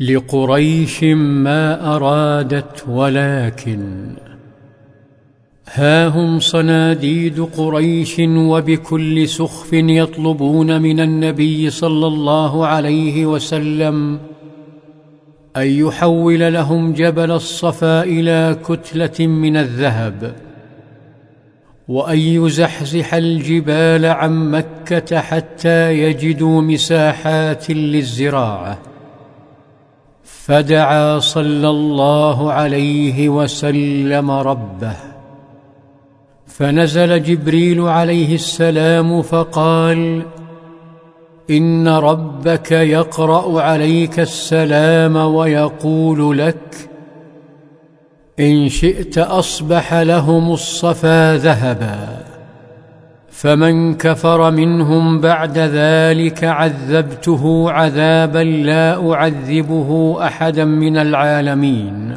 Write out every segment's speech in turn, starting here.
لقريش ما أرادت ولكن ها هم صناديد قريش وبكل سخف يطلبون من النبي صلى الله عليه وسلم أن يحول لهم جبل الصفا إلى كتلة من الذهب وأن يزحزح الجبال عن مكة حتى يجدوا مساحات للزراعة. فدعا صلى الله عليه وسلم ربه. فنزل جبريل عليه السلام فقال إن ربك يقرأ عليك السلام ويقول لك إن شئت أصبح لهم الصفا ذهبا. فمن كفر منهم بعد ذلك عذبته عذابا لا أعذبه أحدا من العالمين.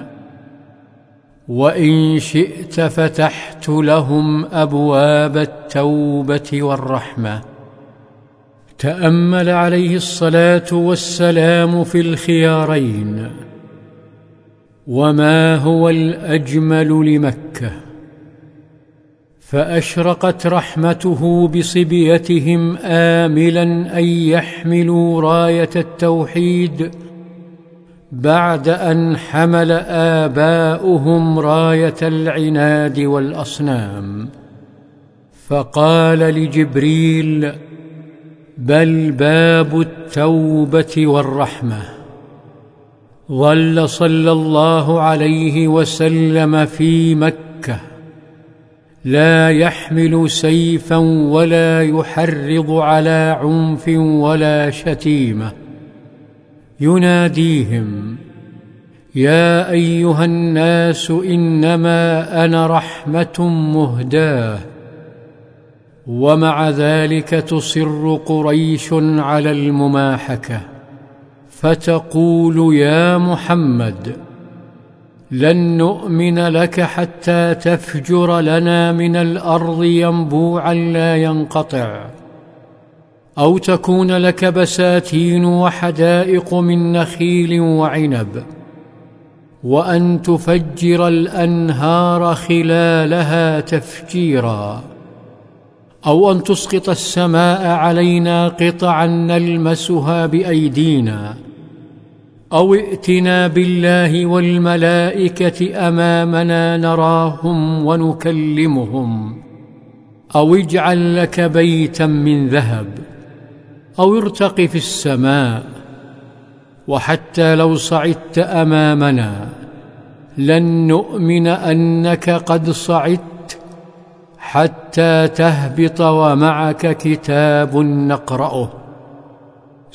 وإن شئت فتحت لهم أبواب التوبة والرحمة. تأمل عليه الصلاة والسلام في الخيارين. وما هو الأجمل لمكة؟ فأشرقت رحمته بصبيتهم املا أن يحملوا راية التوحيد بعد أن حمل آباؤهم راية العناد والأصنام. فقال لجبريل بل باب التوبة والرحمة. ظل صلى الله عليه وسلم في مكة. لا يحمل سيفا ولا يحرض على عنف ولا شتيمة. يناديهم يا أيها الناس إنما أنا رحمة مهداة. ومع ذلك تصر قريش على المماحكة. فتقول يا محمد لن نؤمن لك حتى تفجر لنا من الأرض ينبوعا لا ينقطع أو تكون لك بساتين وحدائق من نخيل وعنب وأن تفجر الأنهار خلالها تفجيرا أو أن تسقط السماء علينا قطعا نلمسها بأيدينا. أو ائتنا بالله والملائكة أمامنا نراهم ونكلمهم أو اجعل لك بيتا من ذهب أو ارتق في السماء وحتى لو صعدت أمامنا لن نؤمن أنك قد صعدت حتى تهبط ومعك كتاب نقرأه.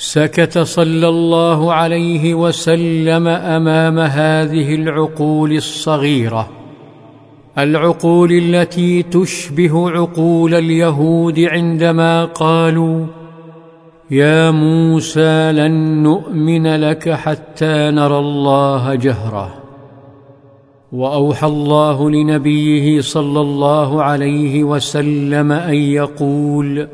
سكت صلى الله عليه وسلم أمام هذه العقول الصغيرة العقول التي تشبه عقول اليهود عندما قالوا يا موسى لن نؤمن لك حتى نرى الله جهرة. وأوحى الله لنبيه صلى الله عليه وسلم أن يقول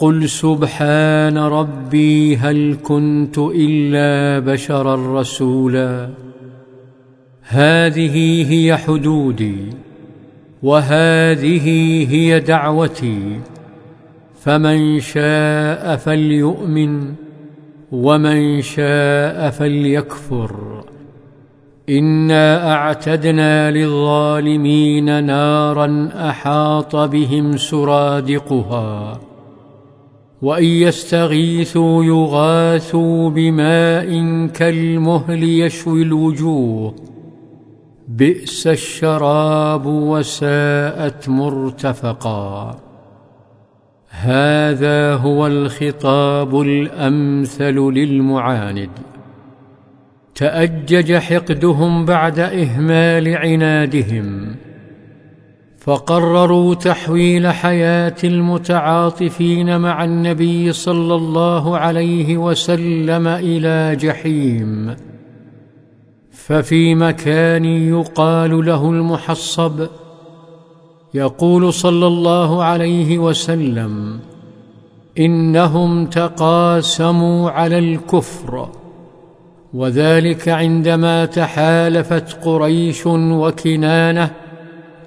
قل سبحان ربي هل كنت إلا بشرا رسولا. هذه هي حدودي وهذه هي دعوتي. فمن شاء فليؤمن ومن شاء فليكفر. إنا أعتدنا للظالمين نارا أحاط بهم سرادقها. وإن يستغيثوا يغاثوا بماء كالمهل يشوي الوجوه. بئس الشراب وساءت مرتفقا. هذا هو الخطاب الأمثل للمعاند. تأجج حقدهم بعد إهمال عنادهم. فقرروا تحويل حياة المتعاطفين مع النبي صلى الله عليه وسلم إلى جحيم. ففي مكان يقال له المحصب يقول صلى الله عليه وسلم إنهم تقاسموا على الكفر وذلك عندما تحالفت قريش وكنانة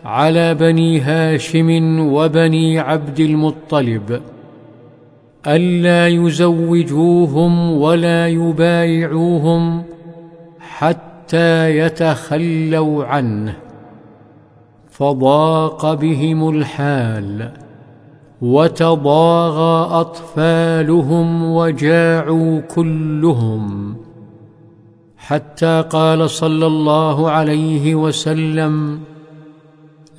على بني هاشم وبني عبد المطلب ألا يزوجوهم ولا يبايعوهم حتى يتخلوا عنه. فضاق بهم الحال وتضاغى أطفالهم وجاعوا كلهم. حتى قال صلى الله عليه وسلم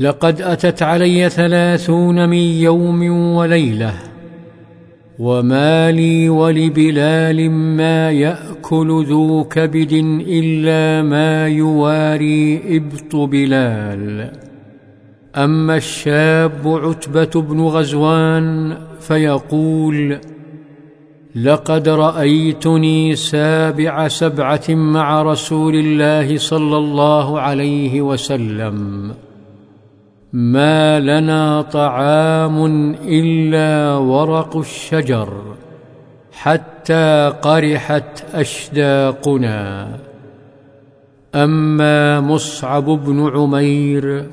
لقد أتت علي ثلاثون من يوم وليلة وما لي ولبلال ما يأكل ذو كبد إلا ما يواري إبط بلال. أما الشاب عتبة بن غزوان فيقول لقد رأيتني سابع سبعة مع رسول الله صلى الله عليه وسلم. ما لنا طعام إلا ورق الشجر حتى قرحت أشداقنا. أما مصعب بن عمير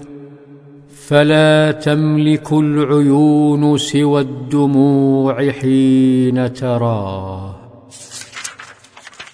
فلا تملك العيون سوى الدموع حين تراه.